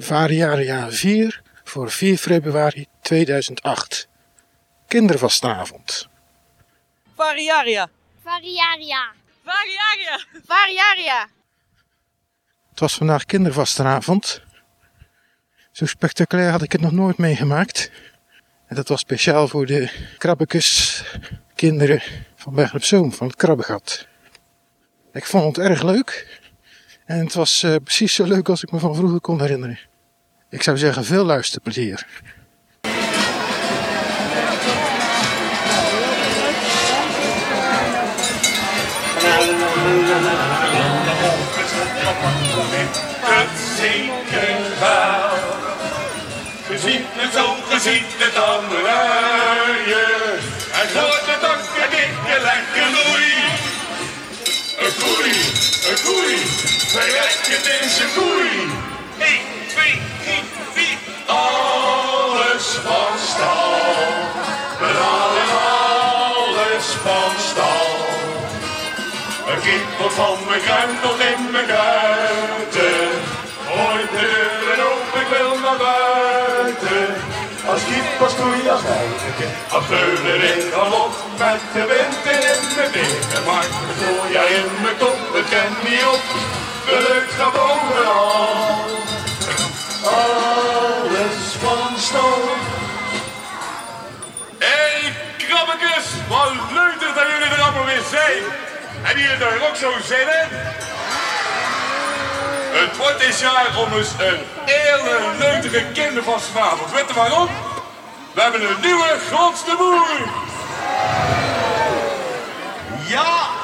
Variaria 4 voor 4 februari 2008. Kindervastenavond. Variaria. Variaria. Variaria. Variaria. Het was vandaag kindervastenavond. Zo spectaculair had ik het nog nooit meegemaakt. En dat was speciaal voor de krabbekes kinderen van Bergen op Zoom, van het krabbegat. Ik vond het erg leuk. En het was eh, precies zo leuk als ik me van vroeger kon herinneren. Ik zou zeggen, veel luisterplezier. Ziet. 1, 2, 3, 4. Alles van stal. We halen alles van stal. Een kind wordt van mijn kruid tot in mijn kuiten. Gooi de deuren open, ik wil naar buiten. Als kip, als koei, als wijntje. Als veulen in galop, met de wind in mijn benen. Maar voel jij in mijn kop, het ken niet op. Lucht gaat overal. Alles van stoom. Hey, krabbekes, wat leuk dat jullie er allemaal weer zijn. Hebben jullie er ook zo zin in? Het wordt dit jaar om eens een hele leutige kindervastenavond. Weet je waarom? We hebben een nieuwe grootste boer. Ja.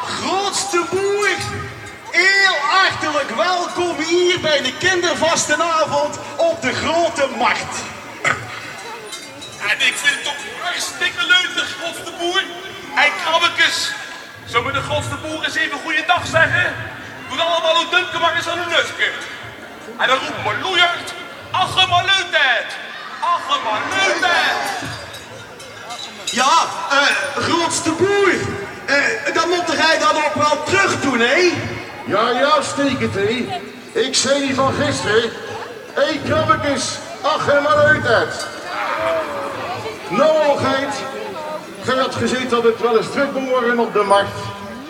Heel hartelijk welkom hier bij de kindervastenavond op de Grote Markt. En ik vind het toch hartstikke leuk, de grootste boer. Hey, krabbekes. Zullen we de grootste boer eens even goeiedag zeggen? Doe allemaal een dunke maar eens aan hun nusje. En dan roepen we loeierd. Ach, maar. Ach, maar. Ja, eh, grootste boer. Eh, dan moet jij dan ook wel terug doen, hè? Ja, ja, stekent hé. Ik zei die van gisteren. Hé, hey, krabbekes, ach en maar uit het. Nou, geit. Gij had gezien dat het wel eens druk moet worden op de markt.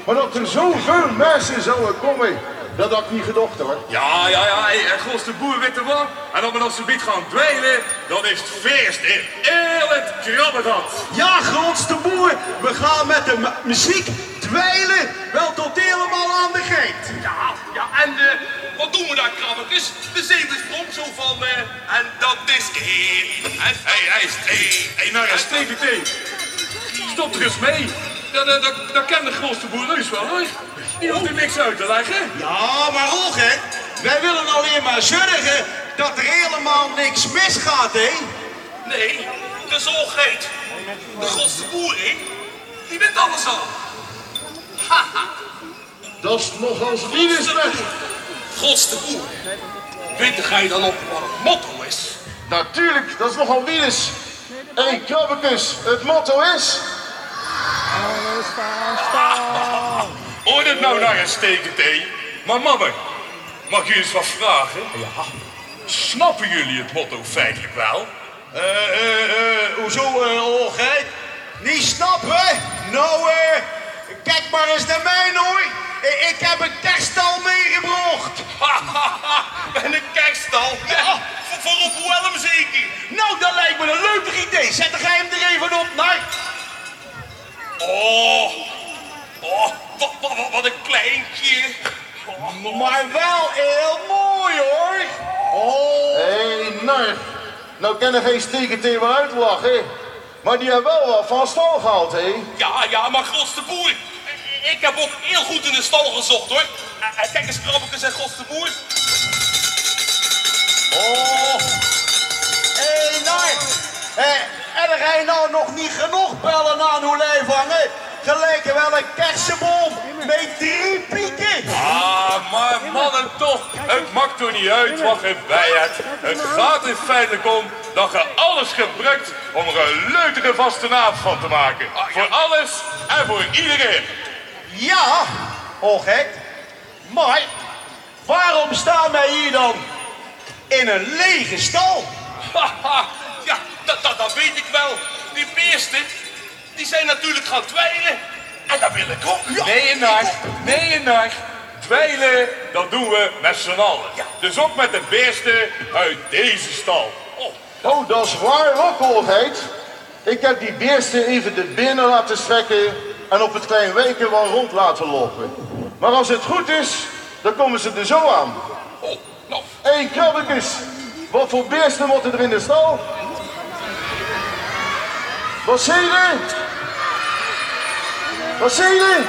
Maar dat er zoveel mensen zouden komen, dat had ik niet gedacht hoor. Ja, ja, ja, hey, en grootste boer, weet je wat? En als we dan ze biedt gaan dweilen, dan is het feest in heel het krabbegat. Ja, grootste boer. We gaan met de mu- muziek dweilen wel tot helemaal aan de geit. Ja, ja, en eh, wat doen we daar, krabbekes? De zevensprong zo van, eh, en dat is één. En hey, hij is twee. Hé, nou ja, in. Stop er eens mee. Dat, dat, dat, dat kent de grootste boer heus wel, hoor. Die hoeft er niks uit te leggen. Ja, maar ook, hè? Wij willen alleen maar zorgen dat er helemaal niks misgaat, hè? Nee, de zolgeet. De grootste boer, hè? Die weet alles al. Dat is nog als weg. Godste boer. Weet jij dan op wat het motto is? Natuurlijk, dat is nogal virus. Hé, hey, krabbekes, het motto is... Hoor dit nou naar een stekend thee? Maar mannen, mag jullie eens wat vragen? Ja. Snappen jullie het motto feitelijk wel? Eh, eh, eh, hoezo, eh? Niet snappen? Nou, eh, kijk maar eens naar mij, hoor. I- Ik heb een kerststal meegebracht. en een kerststal? Ja, voor, voor op Wellem zeker. Nou, dat lijkt me een leuk idee. Zet er hem er even op, naar. Oh, oh wat, wat, wat, wat een kleintje. Oh, Maar wel heel mooi, hoor. Oh. Hé, hey, nar. Nou kan er geen stekentee wel uitlachen. Maar die hebben wel wat van stal gehaald, hé. Ja, ja, maar grootste boer. Ik heb ook heel goed in de stal gezocht, hoor. En kijk eens, krabbekes en boer. Oh. Hé, hey, Nart. Eh, en er ga je nou nog niet genoeg bellen aan uw lijf hangen. Gelijk wel een kersenboom met drie pieken. Ah, maar mannen toch, het maakt toch niet uit wat je bij hebt. Het gaat er feitelijk om dat je alles gebruikt om er een leukere vastenavond van te maken. Voor alles en voor iedereen. Ja, oh gek. Maar waarom staan wij hier dan? in een lege stal. Haha, ja, dat, dat, dat weet ik wel. Die beesten, die zijn natuurlijk gaan dweilen. En dat wil ik ook. nee, naar. Nee, naar. Dweilen, dat doen we met z'n allen. Dus ook met de beesten uit deze stal. Oh, Oh, dat is waar ook, hoogheid. Ik heb die beesten even de binnen laten strekken en op het klein weken wel rond laten lopen. Maar als het goed is, dan komen ze er zo aan. oh, nou. Hé, hey, krabbekes, wat voor beesten moeten er in de stal? Wat zie je? Wat zie je?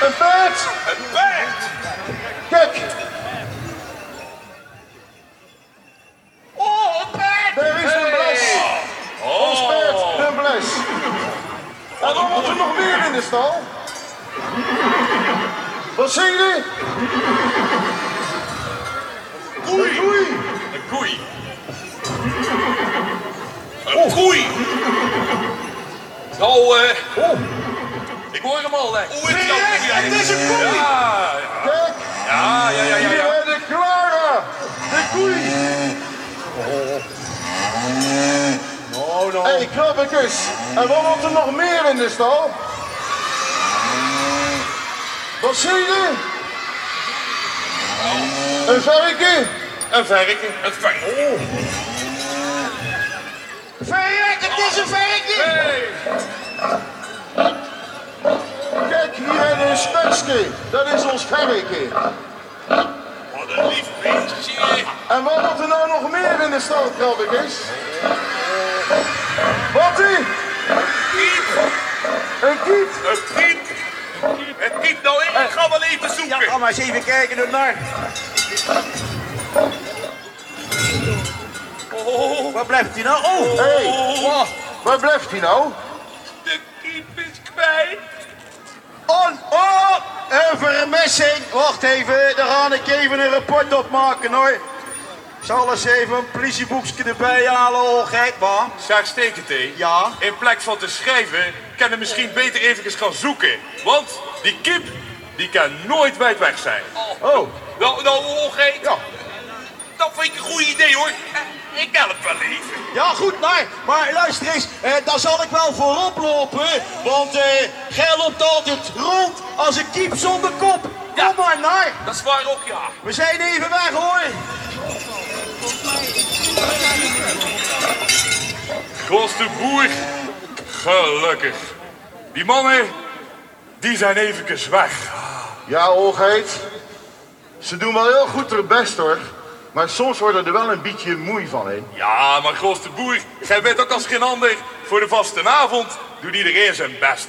Een paard? Een paard. Kijk, Oh, een paard! daar is een bles. Ons Oh. paard, een bles. En dan moet er nog meer in de stal. Wat je? Koei. Een koei. Een koei. Een koei. Nou, eh, Oh, ik hoor hem al. Hè. Je? Het is een koei. Ja, kijk, ja, ja, ja, ja. hier ja. is de Clara, de koei. Oh, Hé, hey. En wat moet er nog meer in de stal? Wat zie je? Een varken. Een verrekje. Een verrekje. Verrek, het is een verrekje! Hey. Kijk, hier hebben we een spekske. Dat is ons varken. Wat een lief beestje, zie je. En wat moet er nou nog meer in de stal, krabbekes? Wat ie? Kiep. Een kiet. Een kiep. Het kiep nou in. Ik ga wel even Ja, zoeken. ga maar eens even kijken door naar. Oh, Waar blijft hij nou? Oh! Hey, waar blijft hij nou? de kiep is kwijt. On, oh! Een vermissing! Wacht even, daar ga ik even een rapport op maken hoor. Zal eens even een politieboekje erbij halen, hoor, gek man. Zeg, hé. Ja? In plaats van te schrijven, kan je misschien beter even gaan zoeken. Want die kip, die kan nooit wijd weg zijn. Oh, Nou, nou, oké. Ja. Dat vind ik een goed idee hoor. Ik help wel even. Ja, goed, maar, maar luister eens, eh, daar zal ik wel voorop lopen. Want eh, gij loopt altijd rond als een kiep zonder kop. Kom Ja. maar naar. Dat is waar ook, ja. We zijn even weg hoor. Grootste boer, gelukkig. Die mannen, die zijn eventjes weg. ja, hoogheid. Ze doen wel heel goed hun best hoor. Maar soms worden er wel een beetje moe van, hè. Ja, maar grootste boer, jij bent ook als geen ander. Voor de vastenavond doet iedereen zijn best.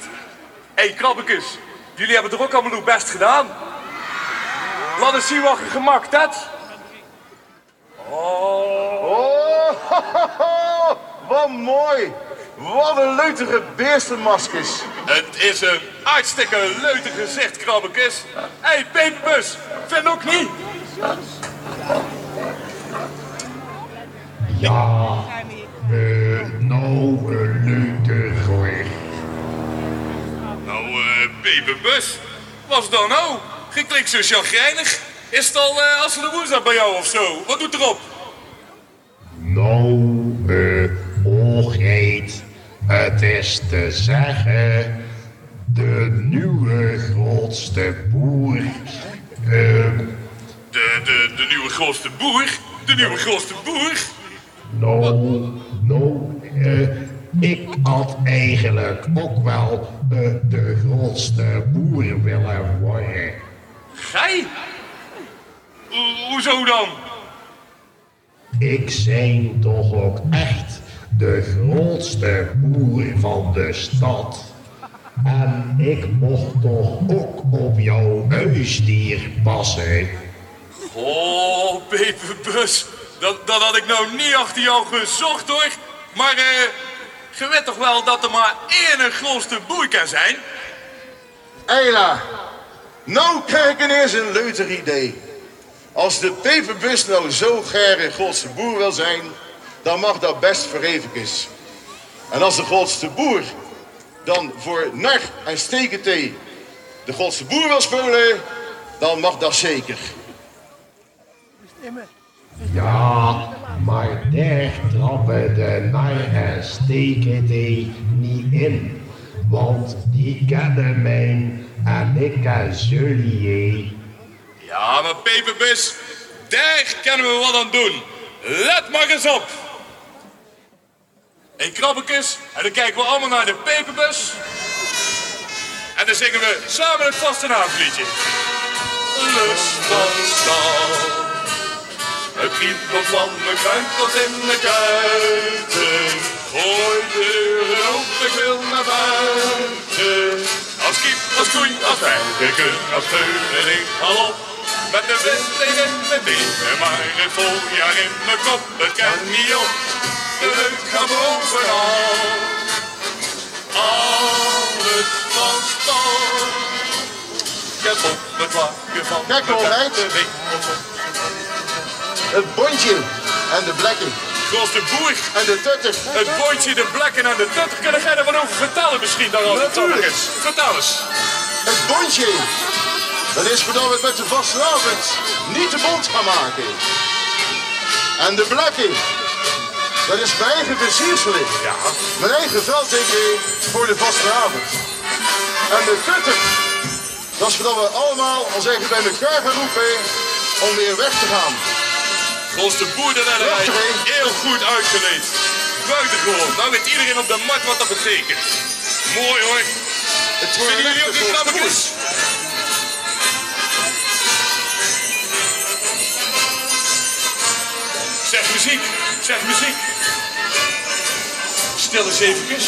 Hé, hey, krabbekes, jullie hebben toch ook allemaal uw best gedaan? Laat eens zien wat je gemaakt hebt. Oh, wat mooi. Wat een leutige beestenmaskers. Het is een hartstikke leuke gezicht, krabbekes. Hé, hey, Peepus, vind ook niet? Ja, eh, nou een leuke gewicht. Nou, eh, Peperbus, wat is dan nou? Je klinkt zo chagrijnig. Is het al eh, als de woensdag bij jou of zo? Wat doet erop? Nou, eh, het is te zeggen, de nieuwe grootste boer. Eh, De, de, de nieuwe grootste boer? De nieuwe grootste boer? nou, nou, ik had eigenlijk ook wel eh, de grootste boer willen worden. Gij? Ho- hoezo dan? Ik zijn toch ook echt de grootste boer van de stad. En ik mocht toch ook op jouw huisdier passen. Oh, Peperbus, dat, dat had ik nou niet achter jou gezocht hoor. Maar eh, je weet toch wel dat er maar één grootste boer kan zijn? Eila, nou krijg ik ineens een leuter idee. Als de peperbus nou zo ger een grootste boer wil zijn, dan mag dat best voor eventjes. En als de grootste boer dan voor nar en stekentee de grootste boer wil spelen, dan mag dat zeker. Ja, maar daar trappen de nar en steken die niet in. Want die kennen mij en ik ken jullie. Ja, maar Peperbus, daar kunnen we wat aan doen. Let maar eens op. Een krabbekes en dan kijken we allemaal naar de Peperbus. En dan zingen we samen het vastenavondliedje. Lust van stal. Het kriebelt van mijn kruinkels in de kuiten. Gooi de open, ik wil naar buiten. Als kip, als koei, als tijgerken, als teuneling, al op. Met de wind tegen mijn benen, maar het voljaar in mijn kop, het kan niet op. Lucht gaat bovenal. Alles van stal. Ik heb op het van Kijk, de. Het bondje en de blekken Zoals de boer en de tutter. Het bootje, de blekken en de tutter. Kunnen jij er wat over vertellen misschien dan al? Natuurlijk. Vertel eens. Het bondje. Dat is voordat we het met de vastenavond niet te bond gaan maken. En de blekken. Dat is mijn eigen versierselen. Ja. Mijn eigen veldteken voor de vastenavond. En de tutter. Dat is voordat we allemaal als even bij elkaar gaan roepen om weer weg te gaan. Volgens de boerderij heel goed uitgeleid. Buitengewoon. Nou weet iedereen op de markt wat dat betekent. Mooi hoor. Het Vinden jullie ook die krabbekes? Zeg muziek, zeg muziek. Stil eens eventjes.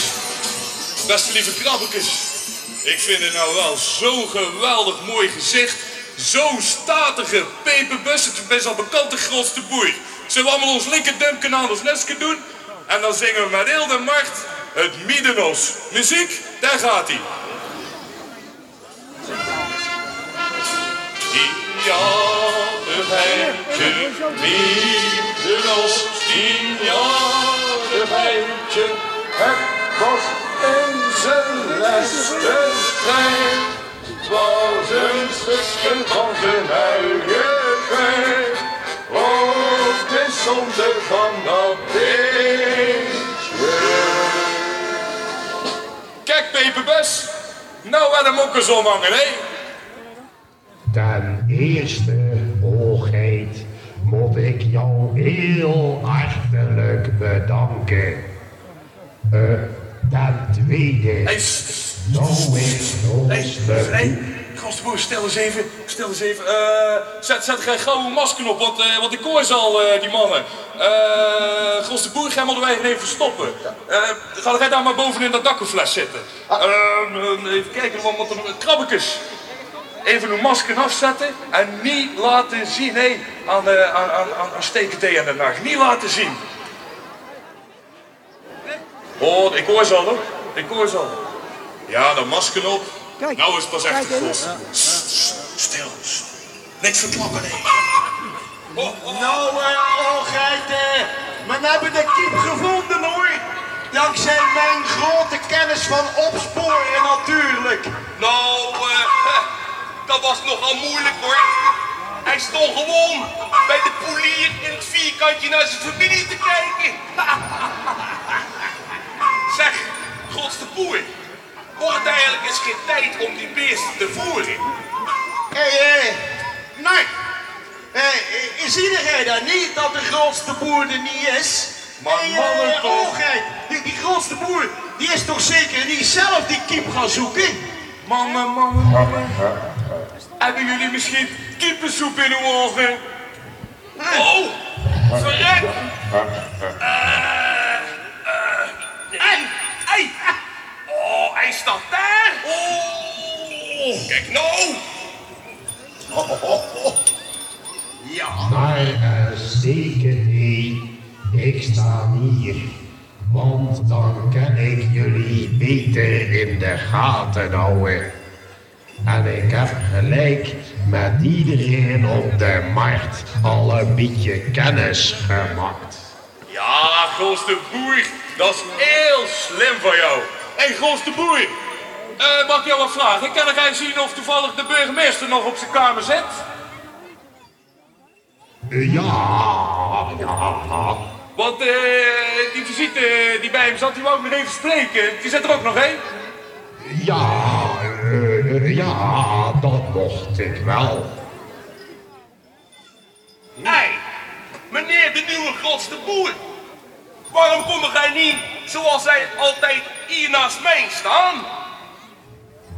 Beste lieve krabbekes. Ik vind het nou wel zo'n geweldig mooi gezicht. Zo'n statige peperbus. Het is al bekend de grootste boer. Zullen we allemaal ons linkerduimpkanaal ons nestje doen? En dan zingen we met heel de macht het Miedenos. Muziek, daar gaat hij. Ja, de. De geintje, het was eens een leste trein. Het was een stukje van zijn eigen pijn. Op de zonde van dat beestje. Kijk, Peperbus. Nou, wat hem ook eens omhangen, hè? Ten eerste, hoogheid, moet ik jou heel hartelijk bedanken. Eh, ten tweede, Hey, s- s- nou is hey, ons hey, Gastboer, stel eens even, stel eens even. eh, zet, zet geen gouden masker op, want, eh, want ik hoor ze al, eh, die mannen. Boer, jij moeten wij even stoppen. Ga jij daar maar boven in dat dakkenfles zitten. Eh, eh, even kijken, want, want een krabbekes. Even uw masker afzetten en niet laten zien, nee, aan, eh aan, aan, aan, aan stekentee en de nacht. Niet laten zien. Oh, ik hoor ze al hoor. Ik hoor ze al. Ja, dan masker op. nou is het pas echt gos. Sst, sst, Stil. Niks verklappen, nee. Oh, oh, Nou, Algeit, eh, we hebben de kiep gevonden hoor. Dankzij mijn grote kennis van opsporen natuurlijk. Nou, eh, dat was nogal moeilijk hoor. Hij stond gewoon bij de polier in het vierkantje naar zijn familie te kijken. zeg, godste boer. Wordt eigenlijk eens geen tijd om die beesten te voeren? Hé, hey, eh, nee. Eh, zie jij dan niet dat de grootste boer er niet is? Maar Hey, mannen eh, toch. Die, die grootste boer, die is toch zeker niet zelf die kiep gaan zoeken? Mannen, mannen, mannen. Hebben jullie misschien kippensoep in uw ogen? Oh, verrek! Hé, hij staat daar! Oh, kijk nou! Maar eh, zeker niet, ik sta hier. Want dan kan ik jullie beter in de gaten houden. En ik heb gelijk met iedereen op de markt al een beetje kennis gemaakt. Ja, grootste boer, dat is heel slim van jou. Hé, hey, grootste boer, eh, mag ik jou wat vragen? Kan ik even zien of toevallig de burgemeester nog op zijn kamer zit? Ja, ja. Want eh, die visite die bij hem zat, die wou ik nog even spreken. Die zit er ook nog heen. Ja, eh, ja, dat mocht ik wel. Hé, meneer de nieuwe grootste boer. Waarom kom jij niet zoals hij altijd hier naast mij staan?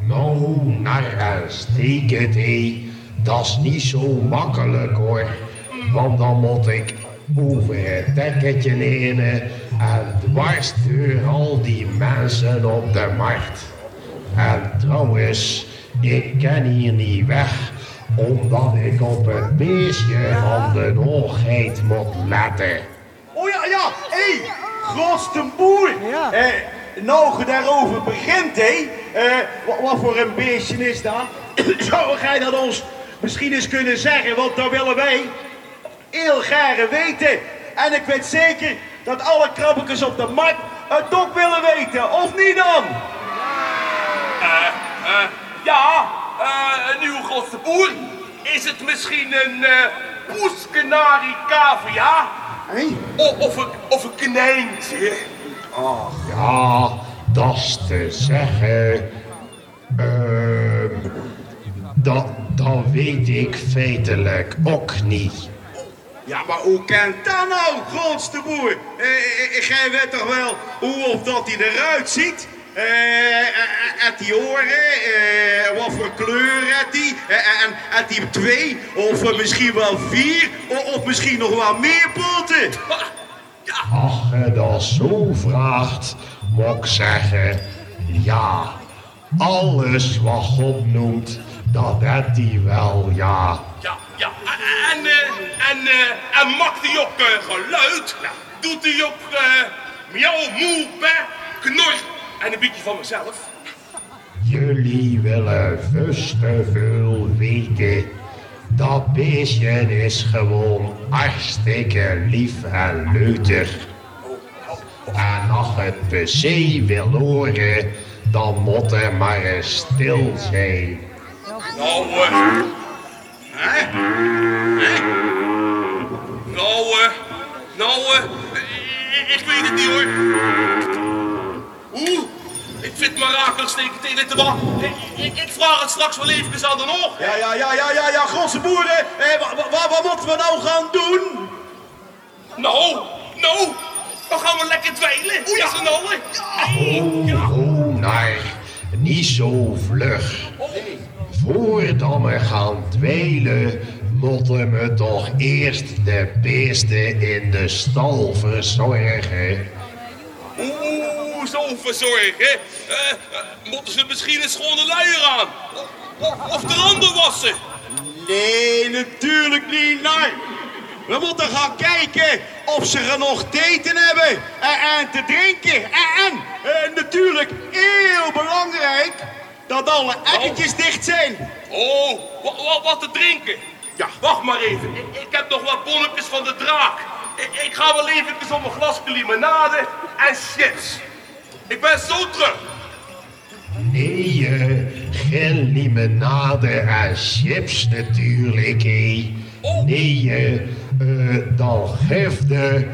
Nou, naar een steken thee, dat is niet zo makkelijk hoor. Want dan moet ik over het dekketje heen en dwars door al die mensen op de markt. En trouwens, ik ken hier niet weg, omdat ik op het beestje van de hoogheid moet letten. Ja, ja, hé, grootste boer. Eh, nou je daarover begint, hé. Eh, wat, wat voor een beestje is dat? Zou jij dat ons misschien eens kunnen zeggen? Want dan willen wij heel graag weten. En ik weet zeker dat alle krabbekes op de markt het ook willen weten. Of niet dan? Eh, ja, eh, een nieuwe grootste boer. Is het misschien een eh poeskanarie cavia? Hé? Of, of, een, of een konijntje? Ja, dat is te zeggen. Ehm, dat, dat weet ik feitelijk ook niet. Ja, maar hoe kan dat nou, grootste boer? Eh, eh, eh, jij weet toch wel hoe of dat hij eruit ziet? Eh, eh, eh, heeft hij oren? Wat voor kleur heeft hij? Eh, eh, en heeft hij twee? Of eh, misschien wel vier? Of misschien nog wel meer poten? Als je dat zo vraagt, moet ik zeggen, ja. Alles wat God noemt, dat heeft hij wel, ja. Ja, ja. En, en, en maakt hij ook geluid? Doet hij ook eh miauw, moe, knor en een beetje van mezelf? Jullie willen vast te veel weten. Dat beestje is gewoon hartstikke lief en leuter. En als het per se wil horen, dan moet hij maar eens stil zijn. Nou, eh. Hè? Hè? Nou, eh. Nou, eh. Ik weet het niet hoor. Ik vind mijn raker steken tegen te wachten. Ik, ik, ik vraag het straks wel even aan de nog. Ja, ja, ja, ja, ja, ja, grootste boeren. Eh, wa- wa- wa- wat moeten we nou gaan doen? Nou, nou. Dan gaan we lekker dweilen. Oeh, ja. nou, hè? Oh, oh, naar, niet zo vlug. Voordat we gaan dweilen, moeten we toch eerst de beesten in de stal verzorgen. Oeh, zo verzorgen. Eh, eh, moeten ze misschien een schone luier aan? Of, of de handen wassen? Nee, natuurlijk niet. Nee. We moeten gaan kijken of ze genoeg te eten hebben en, en te drinken. En, en eh, natuurlijk, heel belangrijk, dat alle ekketjes dicht zijn. Oh, wa- wa- wat te drinken? Ja. Wacht maar even. Ik, ik heb nog wat bonnetjes van de draak. Ik, ik ga wel even om een glasje limonade en chips. Ik ben zo terug. Nee, eh, geen limonade en chips natuurlijk, hé. Nee, eh, eh, dan geef de...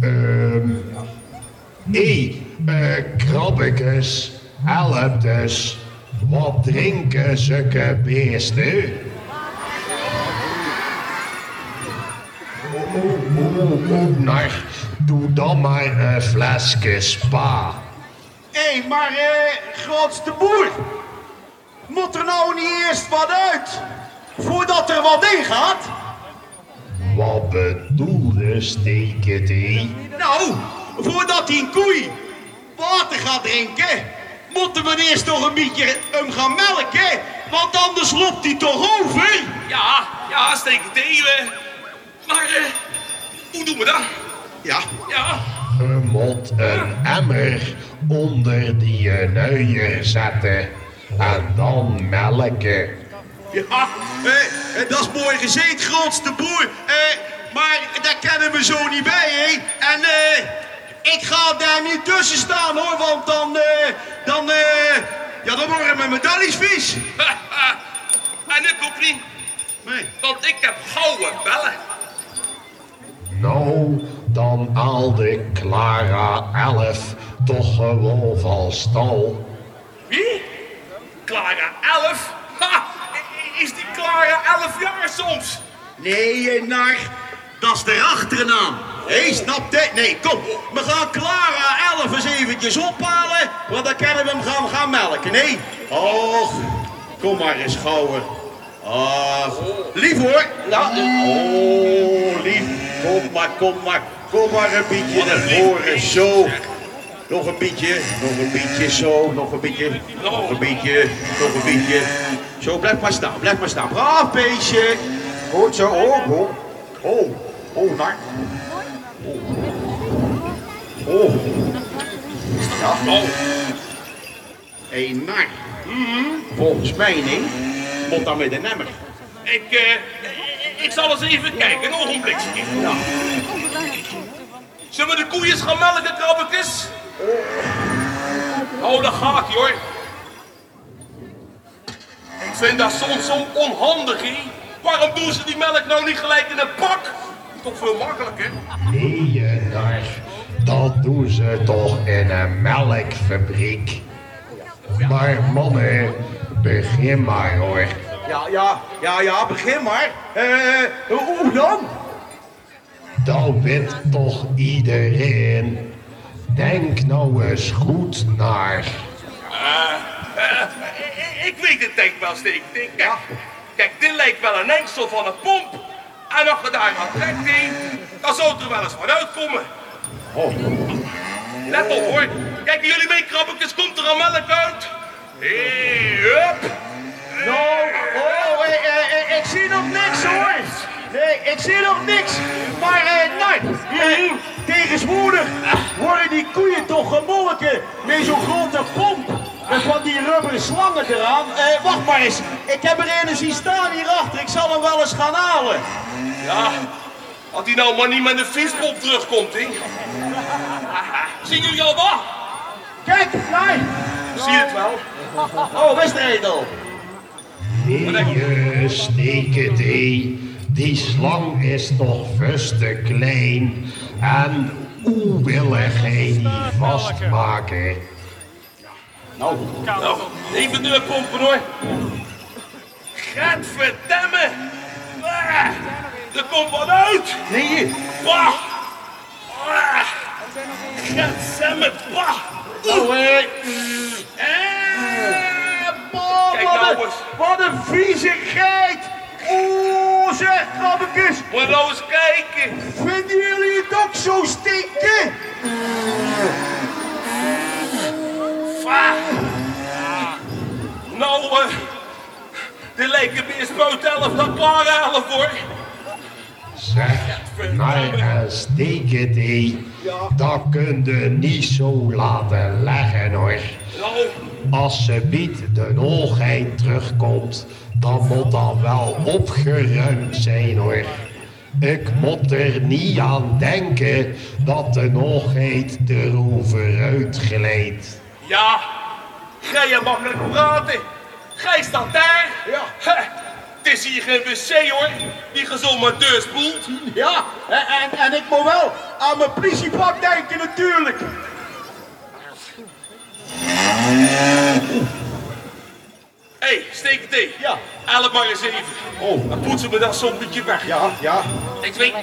Ehm... Eh, krabbekes, help dus. Wat drinken zulke beesten? Nou, doe dan maar een flesje spa. Hé, maar eh, grootste boer, moet er nou niet eerst wat uit? Voordat er wat in gaat? Wat bedoelde steketee? Nou, voordat die een koei water gaat drinken, moeten we eerst nog een beetje hem gaan melken. Want anders loopt hij toch over? Ja, ja, steek het even. Maar, eh, hoe doen we dat? Ja. Ja, Je moet een emmer onder die nuier zetten en dan melken. Ja, eh, eh, dat is mooi gezegd, grootste boer. Eh, maar daar kennen we zo niet bij, hè? En eh, ik ga daar niet tussen staan, hoor, want dan, eh, dan, eh, ja, dan worden mijn medailles vies. en ik ook niet. Nee. Want ik heb gouden bellen. Nou, dan haalde Clara 11 toch gewoon van stal. Wie? Clara 11? Ha! Is die Clara 11 jaar soms? Nee, eh, nar. Dat is de achternaam. Hé, snap je? Nee, kom. We gaan Clara 11 eens eventjes ophalen. Want dan kunnen we hem gaan, gaan melken. Nee? Och, kom maar eens gauw. Ach, lief hoor. Ja, oh, lief. Kom maar, kom maar. Kom maar een beetje naar voren. Zo. Nog een beetje, nog een beetje, zo, nog een beetje, nog een beetje, nog een beetje. Zo, blijf maar staan, blijf maar staan. Braaf beestje. Goed zo, oh, oh, oh, oh, naar. Oh, oh. Ja, oh. Hé, hey, naar. Volgens mij, nee, moet dan met de nemmer. Ik, eh, ik zal eens even kijken, een ogenblikje. Ja. Zullen we de koeien gaan melken, krabbekes? Oh, dat gaat ie hoor. Ik vind dat soms zo onhandig, hè? Waarom doen ze die melk nou niet gelijk in een pak? Toch veel makkelijker. Nee, naar. Dat doen ze toch in een melkfabriek. Maar mannen, begin maar hoor. Ja, ja, ja, ja, begin maar. Eh, hoe hoe dan? Dan weet toch iedereen. Denk nou eens goed naar. Eh, ik- ik weet het denk wel, steek. Kijk, kijk, dit lijkt wel een engsel van een pomp. En als je daar aan trekt, dan zou het er wel eens van uitkomen. Let op hoor. Kijken jullie mee, krabbekes, komt er al melk uit? Hé, hup. Nou, oh, eh, eh, eh, ik zie nog niks hoor. Nee, ik zie nog niks. Maar, eh, nee, eh, tegenwoordig worden die koeien toch gemolken met zo'n grote pomp. Met van die rubberen slangen eraan. Eh, wacht maar eens. Ik heb er een zien staan hierachter. Ik zal hem wel eens gaan halen. Ja, als hij nou maar niet met een vispomp terugkomt, hè. Zien jullie al wat? Kijk, nee. Zie je het wel? Oh, Westeredel. Nee, het hé. Die slang is toch vast te klein. En hoe wil hij die vastmaken? Nou, even doorpompen hoor. Gadverdamme. Ah, er komt wat uit. Nee, Bah. Ah, Gadverdamme. Bah. oh, eh. Kijk wat, nou een, wat een vieze geit! Oeh, zeg, krabbekes! Moet nou eens kijken. Vinden jullie het ook zo stinken? Va. Nou, eh, dit lijkt meer spuit 11 dan klaar 11 hoor. Zeg, maar het hé. Dat kun je niet zo laten leggen hoor. Als ze biedt de hoogheid terugkomt, dan moet dat wel opgeruimd zijn hoor. Ik moet er niet aan denken dat de hoogheid erover uitglijdt. ja, ga je makkelijk praten. Gij staat daar. Ja. Is hier geen wc hoor, die je zomaar deur spoelt. Ja, en, en, en ik moet wel aan mijn politiepak denken natuurlijk. Hé, hey, steek het in. Ja. Help maar eens even. Oh. Dan poetsen we dat zo'n beetje weg. Ja, ja. Ik weet... Oh,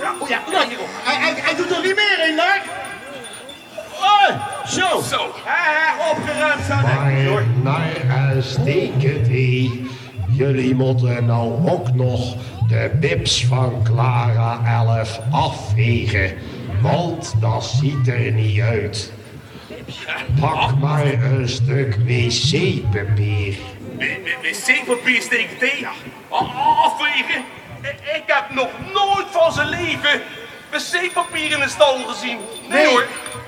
ja, ja. Hij, hij, hij doet er niet meer in, daar. Oh, zo. Zo. Hè, opgeruimd zijn naar een steek het hé. Jullie moeten nou ook nog de bips van Clara 11 afvegen. Want dat ziet er niet uit. Pak maar een stuk wc-papier. Wc-papier steken thee. Afvegen. Ik- Ik heb nog nooit van zijn leven wc-papier in een stal gezien. Nee, hoor.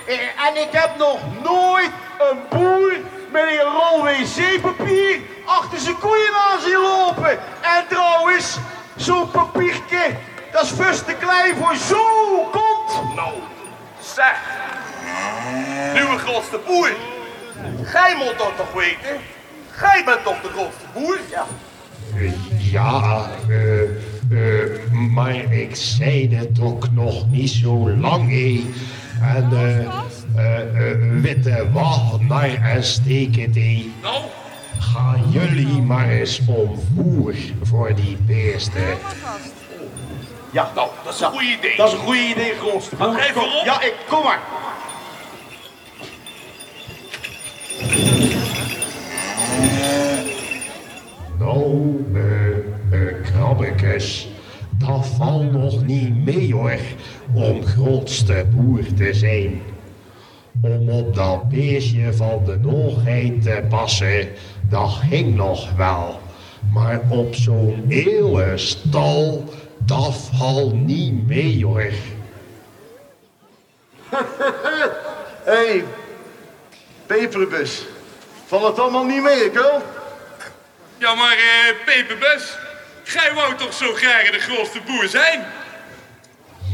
Eh, En ik heb nog nooit een boer met een rol wc-papier achter zijn koeien aan zien lopen. En trouwens, zo'n papiertje, dat is vast te klein voor zo'n kont. Nou, zeg. Nu grootste boer. Gij moet dat toch weten? Gij bent toch de grootste boer? Ja. Ja, eh, Eh, maar ik zei het ook nog niet zo lang, hé. En eh, eh, eh, witte naar en steken die. Nou, Gaan jullie maar eens om voer voor die beesten. Ja, nou, dat is een goed idee. dat is een goed idee. Ga even Kom- op. Ja, ik, kom maar. Nou, eh, eh, krabbekes, dat valt nog niet mee hoor, om grootste boer te zijn. Om op dat beestje van de noogheid te passen, dat ging nog wel. Maar op zo'n hele stal, dat valt niet mee hoor. Hé, hey, peperbus. Valt het allemaal niet mee, Kul? Ja, maar eh, Peperbus, jij wou toch zo graag de grootste boer zijn?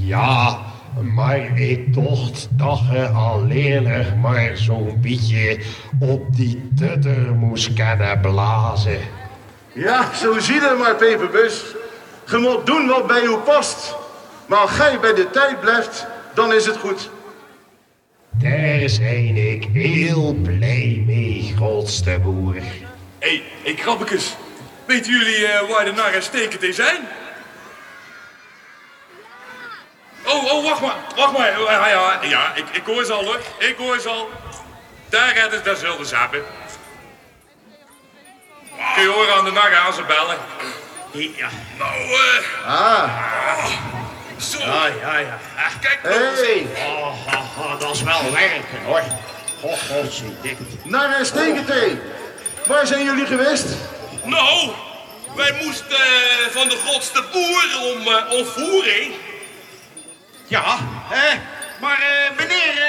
Ja, maar ik dacht dat je alleen nog maar zo'n beetje op die tutter moest kunnen blazen. Ja, zo zie je maar, peperbus. Je moet doen wat bij u past. Maar als jij bij de tijd blijft, dan is het goed. Daar zijn ik heel blij mee, grootste boer. Hé, hey, hey, krabbekes, weten jullie eh, waar de nar en steken in zijn? Oh, oh, wacht maar, wacht maar. Oh, Ja, ja, ja ik, ik hoor ze al hoor, ik hoor ze al. Daar redden ze, daar zullen ze hebben. Kun je horen aan de nar aan ze bellen? Ja. Nou, eh, Ah, zo. Ja, ja, ja. Kijk, nou hé, eens. hey, Oh, dat is wel werken hoor. Oh, godzijdank. naar een stekentee. Waar zijn jullie geweest? Nou, wij moesten eh, van de grootste boer om, eh om voering. Ja, hè? Maar eh, meneer,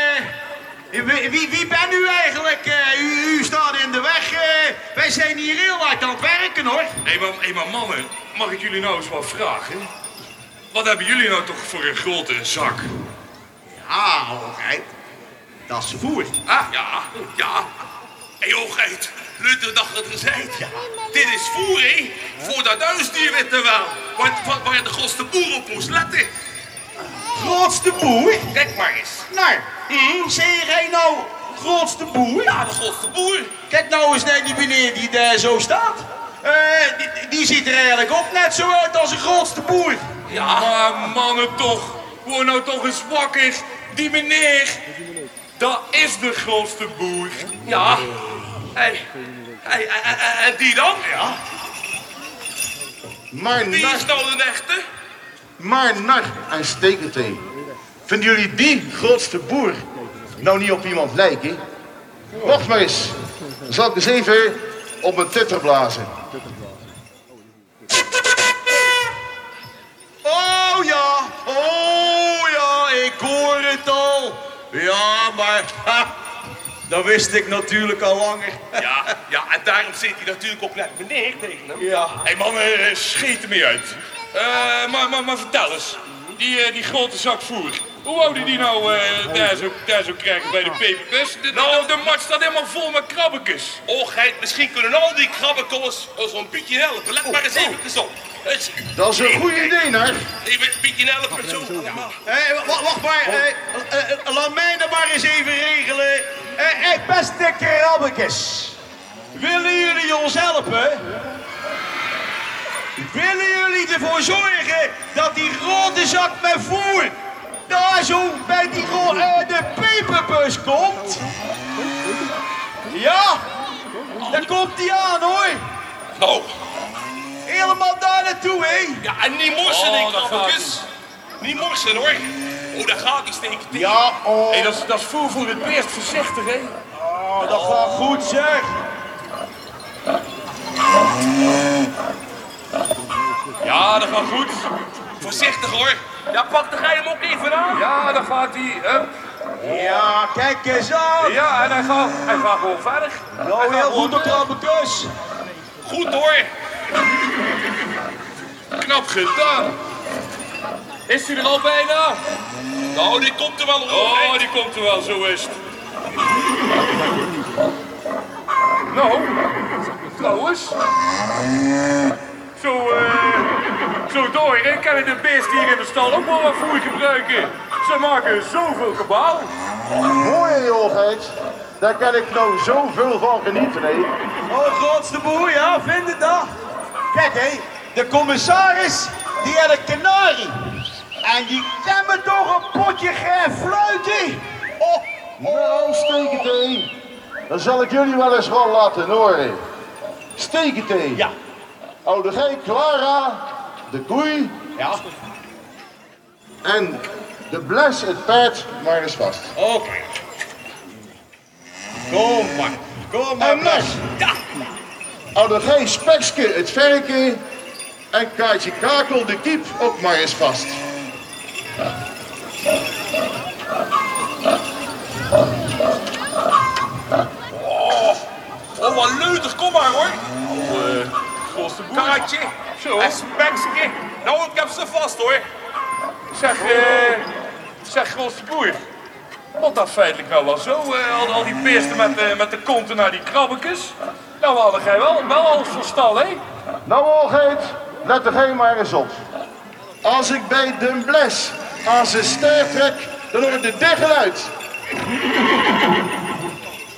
eh, wie, wie, bent u eigenlijk? Eh, u, u staat in de weg. eh, wij zijn hier heel hard aan het werken, hoor. Hé, maar, mannen, mag ik jullie nou eens wat vragen? Wat hebben jullie nou toch voor een grote zak? Ah, oké. Dat is voer. Ah, ja, ja. Hé, hoogheid, Luther dacht het gezegd. Ja. Dit is voering voor dat duisterdier, weet je wel. Waar, waar, de grootste boer op moest letten. Grootste boer? Kijk maar eens. Nou, zeg jij nou grootste boer? Ja, de grootste boer. Kijk nou eens naar die meneer die daar zo staat. Eh, die, die ziet er eigenlijk ook net zo uit als een grootste boer. Ja, maar mannen toch. Word nou toch eens wakker. Die meneer, dat is de grootste boer. Ja. Hey, en die dan? Ja. Maar nar, is nou de echte? maar nar en stekentee. Vinden jullie die grootste boer nou niet op iemand lijken? Wacht maar eens. Dan zal ik eens even op mijn tutter blazen. Oh ja, oh ja, ik hoor het al. Ja, maar dat wist ik natuurlijk al langer. Ja, ja, en daarom zit hij natuurlijk ook net meneer tegen hem. Ja. Hé hey man, eh, scheet er mee uit. Eh, maar, maar, maar vertel eens, die, eh, die grote zak voer. Hoe wou die die nou eh, daar, zo, daar zo krijgen bij de peperbus? De, nou, de mat staat helemaal vol met krabbekes. Och, Geit, misschien kunnen al die krabbenkollers zo'n beetje helpen. Let maar eens even op. Dat is een goed idee, nar. Even een beetje helpen. Zo. Wacht maar, eh, eh, eh, laat mij dat maar eens even regelen. Hé, hey, beste krabbekes. Willen jullie ons helpen? Willen jullie ervoor zorgen dat die grote zak met voer daar zo bij die eh, de peperbus komt? Ja, daar komt die aan hoor. Nou, Helemaal daar naartoe, hé. ja, en niet morsen, Oh, ik dat krabbekes. Niet morsen, hoor. Oh, daar gaat die steken. Ja, oh, Hé, dat, is, dat is voer voor het beest, voorzichtig hè. oh, dat gaat goed zeg. Ja, dat gaat goed. Voorzichtig, hoor. Ja, pak de gij hem ook even aan. Ja, dan gaat hij. Hup. Ja, kijk eens aan. Ja, en hij gaat, hij gaat gewoon verder. Nou, heel goed op Krabbekes. Goed, hoor. Knap gedaan. Is hij er al bijna? Nou, die komt er wel op. Oh, die komt er wel, zo is het. Nou, trouwens. Zo, eh, Zo door, hè, kunnen de beesten hier in de stal ook wel wat voer gebruiken. Ze maken zoveel kabaal. Mooie joligheid. Daar kan ik nou zoveel van genieten, hè. Oh, grootste boer, ja, vind het dat? Kijk, hé, de commissaris, die had een kanarie. En die kan me toch een potje gaan fluiten. Oh, Nou, steek het heen. Dan zal ik jullie wel eens gewoon laten horen. Steek het heen. Ja. Oude Gij, Clara, de koei. Ja. En de bles, het paard, maar eens vast. Oké. Kom maar, kom maar, En mes. Ja. Gij, spekske, het verken. En Kaatje Kakel, de kiep, ook maar eens vast. Oh, wat leuters, kom maar hoor. Grootste boer. Kaartje. Zo. En spekske. Nou, ik heb ze vast hoor. Zeg, eh, zeg grootste boer. Want dat feitelijk nou wel zo, eh, al, al die beesten met, eh, met de konten naar die krabbekes. Nou hadden jij wel, wel alles voor stal, hè? Nou, Olgeet, let er geen maar eens op. Als ik bij de bles aan zijn ster trek, dan hoort de diggel uit.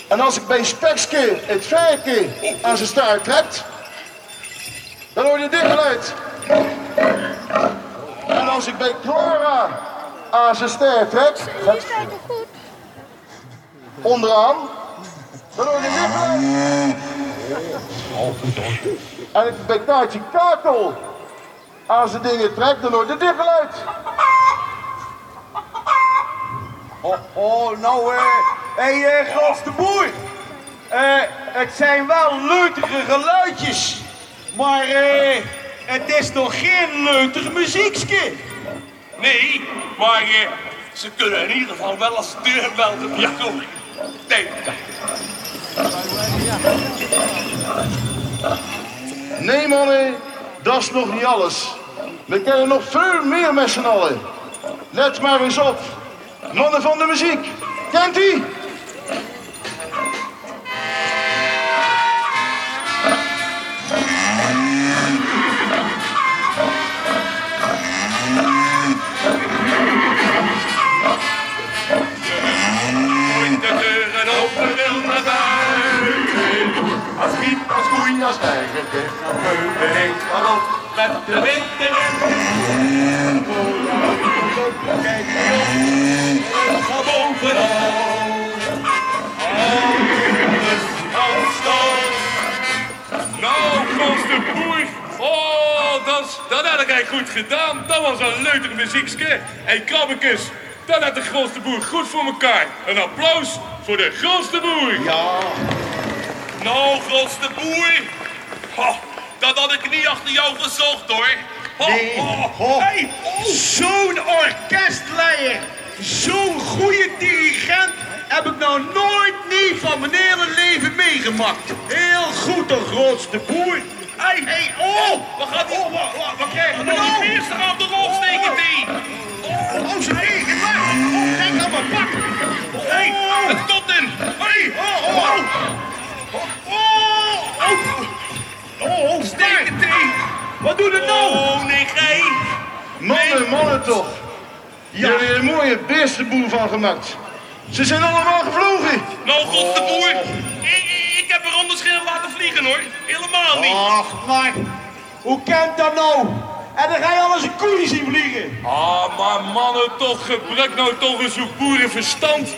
En als ik bij Spekske het verken aan zijn staart trekt, dan hoort de diggel uit. En als ik bij Clara aan zijn ster trek, het onderaan, dan hoort de diggel uit. En ik bij Kaartje Kakel aan zijn dingen trek, dan hoort de diggel uit. Oh, oh, nou, eh, hé, hey, eh, boer. Eh, het zijn wel leutere geluidjes. Maar, eh, het is toch geen leuter muziekske? Nee, maar eh, ze kunnen in ieder geval wel als deur melden. Ja, toch. Nee, Nee mannen, dat is nog niet alles. We kennen nog veel meer met z'n allen. Let maar eens op. Mannen van de muziek, kent u? De wind erin. Kijk. Alles afstand. Nou, grootste boer. Oh, dat, dat had ik goed gedaan. Dat was een leuke muziekske. Hey, krabbekes. Dat had de grootste boer goed voor elkaar. Een applaus voor de grootste boer. Ja. Nou, grootste boer. Ha, dat had ik niet achter jou gezocht hoor. Ha, Nee. Oh, Hey, Zo'n orkestleier, zo'n goede dirigent heb ik nou nooit niet van mijn hele leven meegemaakt. Heel goed, de grootste boer. hey, hey, oh, wat gaat die, Oh, wat, wat, wat krijgen we nou? die eerste aan de rol steken die? Oh, oh, zijn eigen weg. Oh, kijk aan mijn pak. Hey, het tot in. Hey, Oh, oh, oh. Oh, oh. Oh, steken die. Wat doe je nou? Oh, nee, gij. Mannen, mannen toch. Jullie hebben er een mooie beestenboel van gemaakt. Ze zijn allemaal gevlogen. Nou, grootste boer, ik, ik heb er anders geen laten vliegen hoor. Helemaal niet. Ach, maar hoe kent dat nou? En dan ga je al eens een koeien zien vliegen. Ah, maar mannen, toch gebruik nou toch eens uw boerenverstand.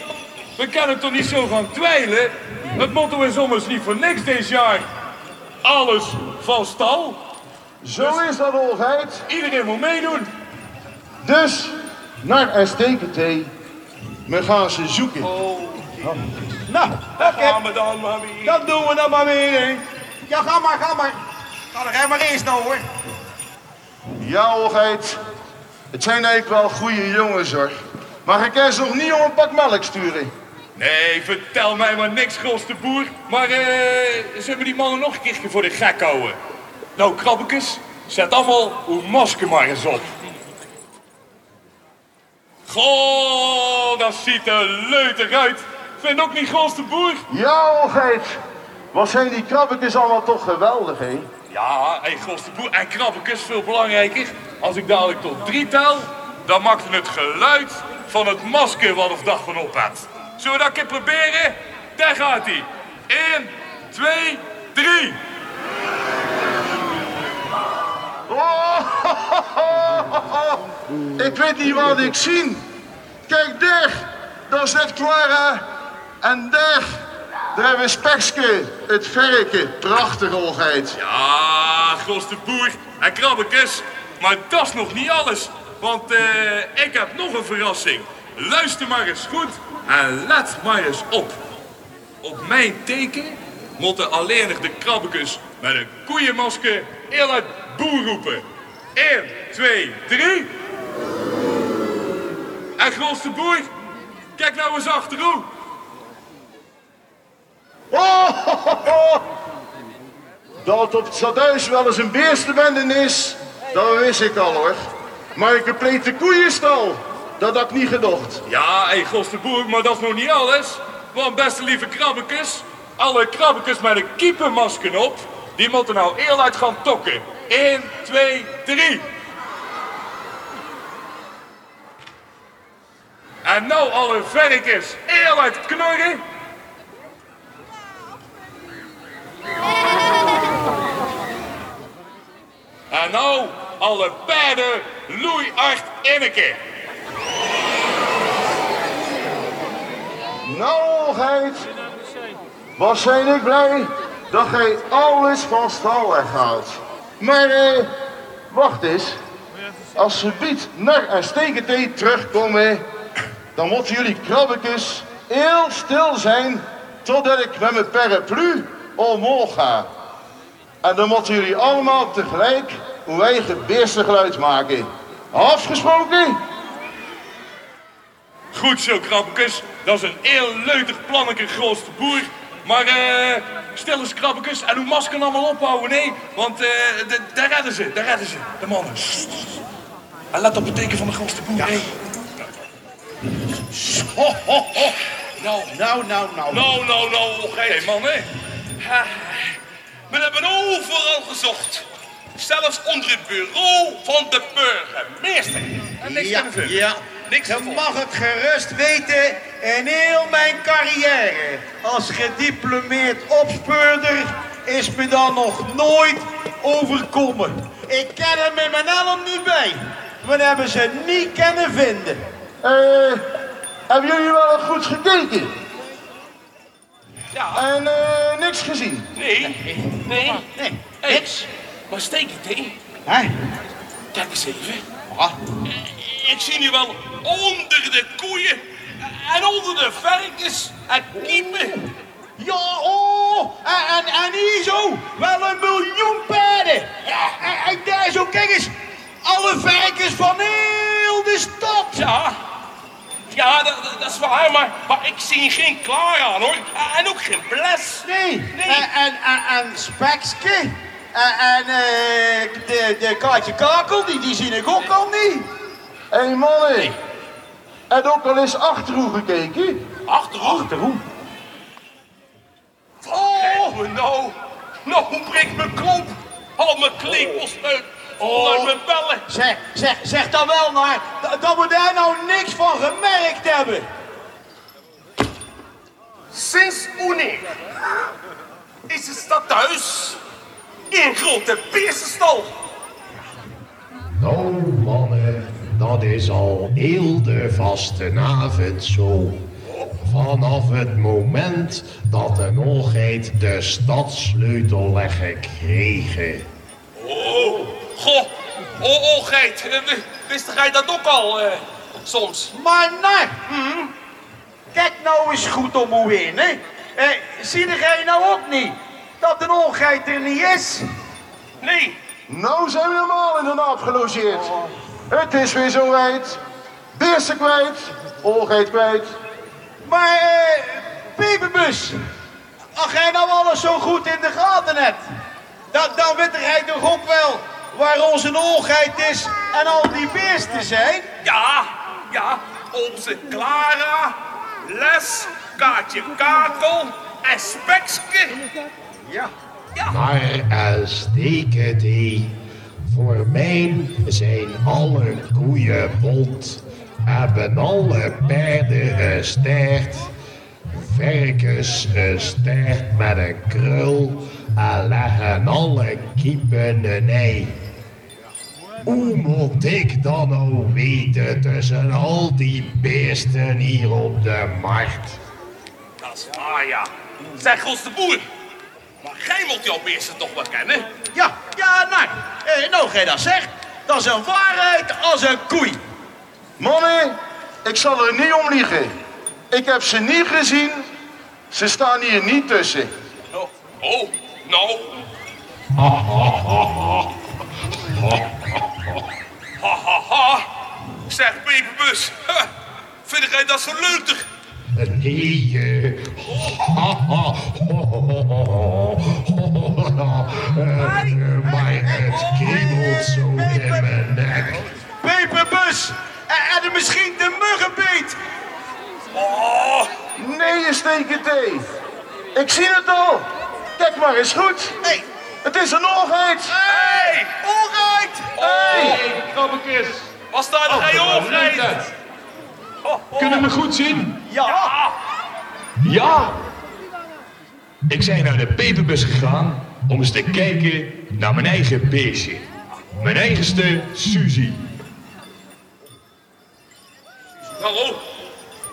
We kunnen toch niet zo gaan twijlen? Het motto is ommers niet voor niks dit jaar. Alles van stal. Zo is dat, Olgeid. Iedereen moet meedoen. Dus, naar STKT. We gaan ze zoeken. Nou, Gaan oké. we dan maar weer. Dan doen we dat maar weer. hè. Ja, ga maar, ga maar. Ga er maar eens nou hoor. Ja, Olgeid. Het zijn eigenlijk wel goede jongens hoor. Maar ik kan ze nog niet om een pak melk sturen. Nee, vertel mij maar niks, grootste boer. Maar eh, zullen we die mannen nog een keer voor de gek houden? Nou, krabbekes, zet allemaal uw masker maar eens op. Goh, dat ziet er leuk eruit. Vind ook niet, grootste boer? Ja, Olgeid. Wat zijn die krabbekjes allemaal toch geweldig, hè? Ja, hey, grootste boer. En krabbekes, veel belangrijker. als ik dadelijk tot drie tel, dan maakt het geluid van het masker wat of dag van op had. Zullen we dat een keer proberen? Daar gaat hij. 1, 2, 3. Ik weet niet wat ik zie. Kijk daar, daar zit Clara. En daar, daar hebben we Spekske, het verreke. Prachtig, Olgeit. Ja, grootste boer en krabbekes. Maar dat is nog niet alles. Want eh, ik heb nog een verrassing. Luister maar eens goed en let maar eens op. Op mijn teken moeten alleen nog de krabbekes met een koeienmasker heel uit boer roepen. 1, 2, 3. En grootste boer, kijk nou eens achterom. Oh. Dat het op het stadhuis wel eens een beestenbende is, dat wist ik al hoor. Maar een complete koeienstal, dat had ik niet gedacht. Ja, hé, grootste boer, maar dat is nog niet alles. Want beste lieve krabbekes, alle krabbekes met een keepermasker op, die moeten nou uit gaan tokken. 1, 2, 3. En nou alle verrekers uit knorren. En nou alle paarden loeiacht inneke. Nou, wat zijn ik blij dat gij alles van stal weghaalt. Maar, eh, wacht eens. Als ze biedt naar en stekentee terugkomen, dan moeten jullie krabbekes heel stil zijn totdat ik met mijn paraplu omhoog ga. En dan moeten jullie allemaal tegelijk uw eigen beestengeluid maken. Afgesproken? Goed zo, krabbekes. Dat is een heel leutig plannetje, grootste boer. Maar eh, stel eens krabbekes en uw masker allemaal ophouden, nee. Want eh, de- daar redden ze, daar redden ze, de mannen. En let op het teken van de grootste boer, nee. Ho, ho, ho. Nou, nou, nou, nou. Nou, nou, nou, oké, man, hè. Ha, We hebben overal gezocht. Zelfs onder het bureau van de burgemeester. En niks Ja, vinden. ja. Niks mag het gerust weten, in heel mijn carrière als gediplomeerd opspeurder is me dan nog nooit overkomen. Ik ken hem in mijn helm niet bij. We hebben ze niet kunnen vinden. Eh, hebben jullie wel goed gekeken? Ja, En eh, niks gezien? nee, nee. Nee, Hey, niks. Maar steek het, hè? Hè? Kijk eens even. Ah, Ik zie nu wel onder de koeien en onder de varkens en kiepen. Ja, oh, en, en, en hier zo, wel een miljoen paarden. En, en daar zo, kijk eens, alle varkens van heel de stad. Ja, ja dat, dat- is waar, maar, maar ik zie geen klaar aan hoor. En ook geen bles. Nee, Nee. en, en, en, en Spekske en, en eh, de, de Kaatje Kakel, die, die zie ik ook al niet. Hé hey, mannen, heb ook al eens achterhoe gekeken? Achterom. Oh, nou, nou breekt mijn klomp. Al mijn klepels uit. Vanuit mijn bellen. Zeg, zeg, zeg dan wel maar dat- we daar nou niks van gemerkt hebben. Sinds wanneer is het stadhuis in grote beestenstal? Nou mannen, dat is al heel de vastenavond zo. Vanaf het moment dat de Nolgeit de stadssleutel heeft gekregen. Oh, goh. Oh, oh, geit. Wist jij dat ook al eh, soms? Maar nou, hm, kijk nou eens goed om hoe heen, hè. Eh, zie jij nou ook niet dat de ongeit er niet is? Nee. Nou zijn we helemaal in de naap gelogeerd. Het is weer zo wijd. Beesten kwijt, olgeet kwijt. Maar, eh, Peperbus, als jij nou alles zo goed in de gaten hebt, dan, dan weet jij toch ook wel waar onze ongeit is en al die beesten zijn? Ja, ja. Onze Clara, Les, Kaatje Kakel en Spekske. Ja. Ja. Maar als stekentee, Voor mij zijn alle koeien bont, hebben alle paarden een staart, varkens een staart met een krul en leggen alle kiepen een ei. Hoe moet ik dan nou weten tussen al die beesten hier op de markt? Dat is waar, ja. Zeg, de Boer. Maar gij moet jouw beesten toch wel kennen? Ja, ja, nou, eh, nou gij dat zegt, dat is een waarheid als een koei. Mannen, ik zal er niet om liegen. Ik heb ze niet gezien. Ze staan hier niet tussen. Oh, oh nou. Ha, ha, ha. Zeg, Peperbus. ha, Vind jij dat zo leutig? Nee, eh, haha, Eh, maar het kriebelt zo in mijn nek. Peperbus, en, en er misschien de muggenbeet. Oh, Nee, je steekt thee. Ik zie het al. Kijk maar eens goed. Hey, Het is een oogheid. hey. alright. Hey. Krabbekes. Wat staat er gij overheid? Kunnen we goed zien? Ja, Ja. Ik zijn naar de peperbus gegaan om eens te kijken naar mijn eigen beestje. Mijn eigenste Suzy. Hallo?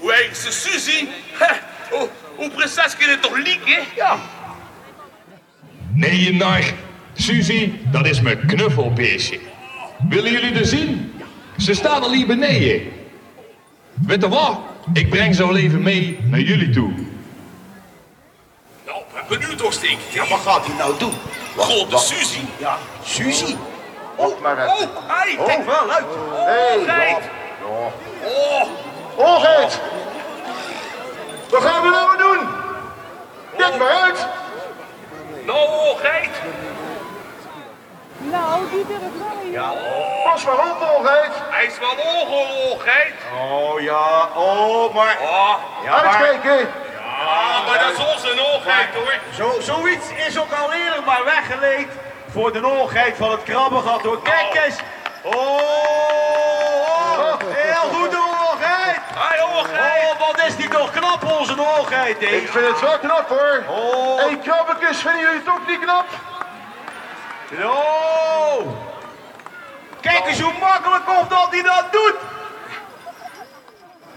Hoe heet ze, Suzy? Hè, Hoe, hoe prinses kan het toch lieken? ja. Nee, je nar. Suzy, dat is mijn knuffelbeestje. Willen jullie er zien? Ze staat al hier beneden. Weet je wat? Ik breng ze al even mee naar jullie toe. Ik ben benieuwd hoor, steek. Ja, wat gaat hij nou doen? God, de Suzy. Ja, Suzy. Wacht maar even. Oh, hij. Kijk wel uit. Hey. Geit. Oh, Oogheid. Wat gaan we nou doen? Kijk maar uit. nou, oh, geit. Nou, die durft wel Ja, Pas maar op, oogheid. Hij is wel ongelogen, oh, geit. oh ja, oh, maar... Oh, Ja, maar Uitkijken. Ah, maar dat is onze oogheid hoor. zo, zoiets is ook al eerder maar weggeleid voor de oogheid van het krabbengat hoor. Kijk eens. Oh, oh, heel goed de oogheid. Hij oogheid. Oh, wat is die toch knap, onze oogheid? Ik vind het wel knap hoor. Oh, Hé, hey, krabbekes, vinden jullie het ook niet knap? oh. Kijk eens hoe makkelijk of dat hij dat doet.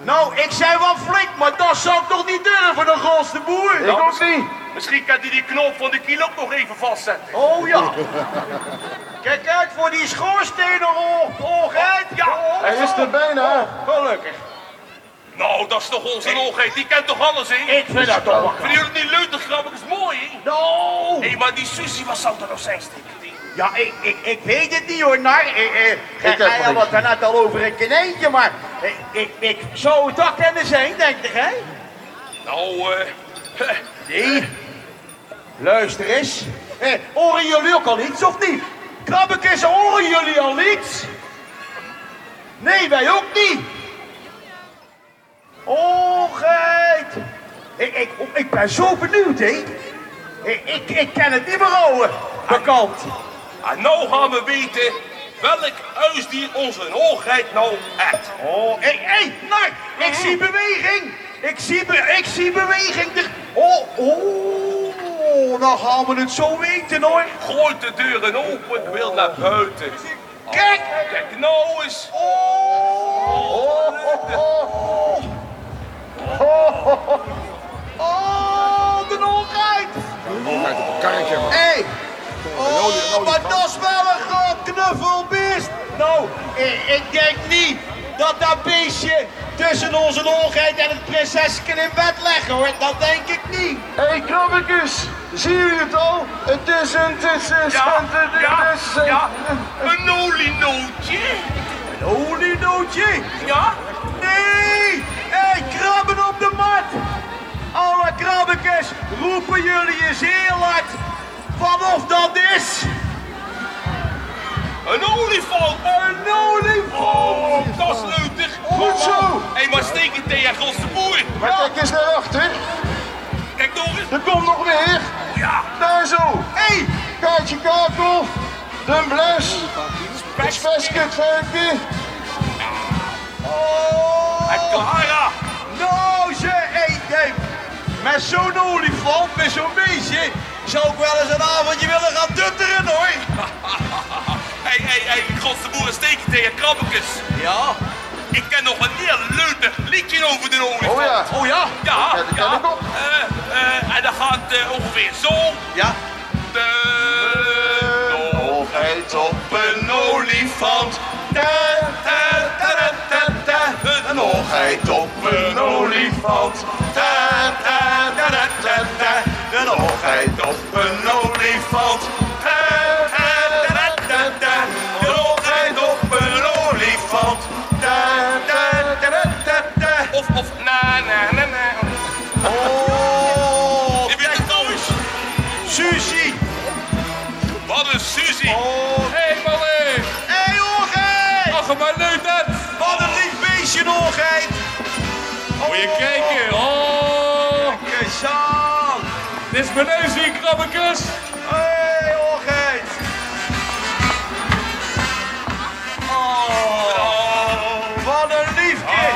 Nou, ik zei wel flink, maar dat zou ik toch niet durven, de grootste boer. Ik ook niet. Misschien kan hij die knop van de kilo ook nog even vastzetten. Oh ja. Kijk uit voor die schoorsteen oog. Ja. Hij is er bijna. Gelukkig. Nou, dat is toch onze oogheid. Die kent toch alles, hè? Ik vind dat toch wel. Vinden jullie het niet leuk? Dat is mooi, hè? Nou. Hé, maar die Suzy, wat zou dat nou zijn, Stikker? Ja, ik, ik, ik weet het niet hoor, nar. Ik, eh, heb Gij had niks. het net al over een konijntje, maar ik, ik, ik zou het dat kunnen zijn, denk jij? Nou, eh... Nee. Luister eens. Eh, horen jullie ook al iets of niet? Krabbekes, horen jullie al iets? Nee, wij ook niet. Oh, geit. Ik, ik, ik ben zo benieuwd, hè. Ik, ik, ik ken het niet meer houden. Bekant. En nou gaan we weten welk huisdier onze hoogheid nou heeft. Oh, hé, hé, Nar, ik zie beweging. Ik zie, be ik zie beweging. Oh, oh, dan gaan we het zo weten hoor. Gooi de deuren open, ik wil naar buiten. Kijk. Kijk nou eens. Oh, oh, de hoogheid. Hé, oh, maar dat is wel een groot knuffelbeest. Nou, ik, ik denk niet dat dat beestje tussen onze hoogheid en het prinsesje in bed leggen hoor. Dat denk ik niet. Hé, hey, krabbekes. Zien jullie het al? Het is een... Het is een... Ja, het is- ja, een- ja. Een olienootje. Een olienootje. Ja? Nee! Hé, krabben op de mat! Alle krabbekes, roepen jullie eens heel hard van of dat is Een olifant. een olifant! Oh, dat is leutig. Goed zo. Hé, maar steek het tegen de Boer. Maar kijk eens naar achter. Kijk nog eens. Er komt nog meer. Ja. Daar zo. Hé, Kaartje kakel. De bles. Het speskut, Ferkie. Oh! En Clara. Nou, ze, hey, hey. Met zo'n olifant, met zo'n beestje, zou ik wel eens een avondje willen gaan dutteren, hoor. Hé, hé, hé, grootste boeren steken tegen krabbekes. Ja? Ik ken nog een heel leuk liedje over de olifant. Oh ja. Oh ja? Ja, Ja, dat ken ja. ik ook. Eh, eh, en dat gaat eh, ongeveer zo. Ja? De Hoogheid op een olifant. Ta, ta, ta, ta, ta, ta. Een hoogheid op een olifant. Ta, ta, ta, ta, ta, ta. Een hoogheid op een olifant. Een hoogheid op een olifant. Of, of, na, na, na, na. Oh, Je bent nou eens. Suzy. Wat een Suzy. Oh, Hé, mannen! hé, Hoogheid. Ach, maar leuk dat! Wat een lief beestje, Hoogheid. Moet je kijken! Oh! Kijk mijn neus hier, krabbekes! Hé, Hoogheid. Oh, wat een liefje.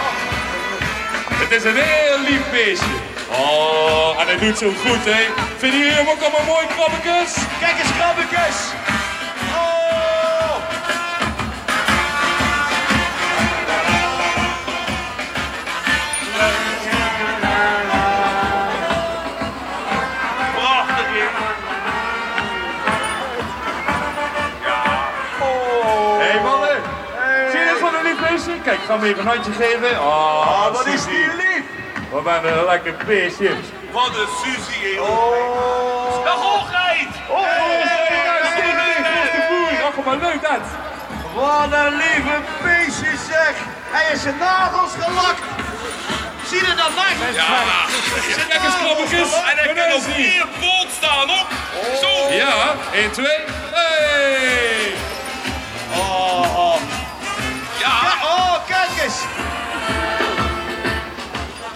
Het is een heel lief beestje. Oh, en hij doet zo goed, hè? Vinden jullie hem ook allemaal mooi, krabbekes? Kijk eens, krabbekes. Ik ga hem even een handje geven. Oh, wat is die lief! Wat een lekker beestje. Wat een Suzy, joh. Oh. Hoogheid! Oh, Ach, maar leuk dat. Wat een lieve beestje, zeg. Hij is zijn nagels gelakt. Zie je dat lang? Ja, Ziet lekker krabbekjes. En hij kan op hier volt staan, op. Oh. Zo. Ja, 1, 2, Hey.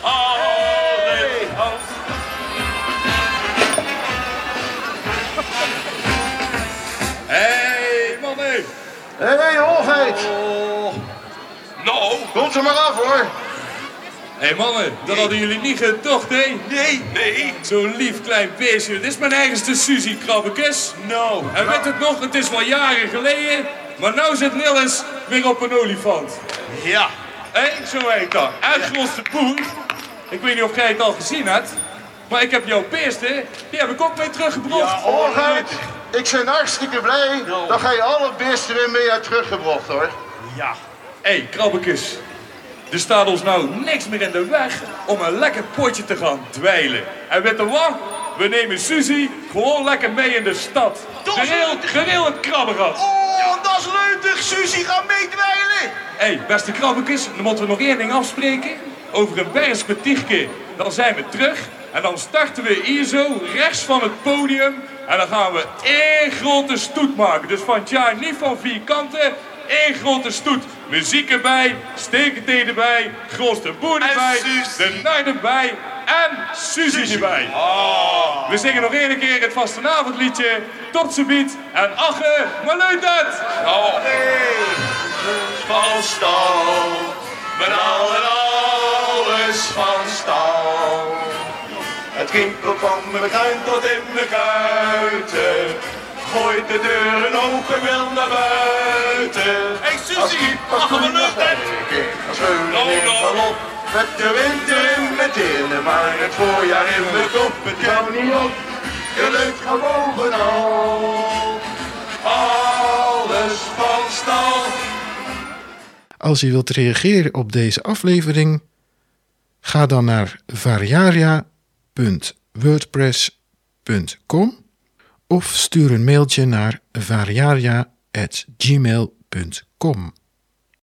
Oh, Hey. Mannen! Hé, hey, hoogheid. Nou. Komt er maar af, hoor. Hé hey, mannen, dat hadden jullie niet gedacht, hè? Nee. Nee. Zo'n lief klein beestje. Dit is mijn eigenste Suzy Krabbekes. Nou. En weet het nog, het is wel jaren geleden. Maar nou zit Nilles weer op een olifant. Ja. Hé, zo heet dat. En grootste boer. Ik weet niet of jij het al gezien hebt. Maar ik heb jouw beesten, die heb ik ook mee teruggebracht. Ja. Ik ben hartstikke blij Nou. dat jij alle beesten weer mee hebt teruggebracht, hoor. Ja. Hé, hey, krabbekes. Er staat ons nou niks meer in de weg om een lekker potje te gaan dweilen. En weet je wat? We nemen Suzy gewoon lekker mee in de stad. Gereel, het krabbengat. Oh, dat is leuk. Suzy gaat meedwijlen. Hé, hey, beste krabbekes, dan moeten we nog één ding afspreken. Over een bergskwartiertje, dan zijn we terug. En dan starten we hier zo, rechts van het podium. En dan gaan we één grote stoet maken. Dus van het jaar niet van vier kanten, één grote stoet. Muziek erbij, stekentee erbij, grootste boer erbij, de nacht erbij en Suzy erbij. We zingen nog één keer het vastenavondliedje, tot ze biedt en ache, maar leuk dat! Nou. van stal. Met al en alles van stal. Het kinkelt van mijn tuin tot in de kuiten. Gooit de deuren open, wil naar buiten. Hey, Suzy. Als kiep, als Ach, wat koen, leuk, tijger, als veulen in galop. Met de winter in mijn tenen, maar het voorjaar in mijn kop. Het kan niet op, je lukt gaat bovenal. Alles van stal. Als u wilt reageren op deze aflevering, ga dan naar variaria.wordpress.com of stuur een mailtje naar variaria.gmail.com.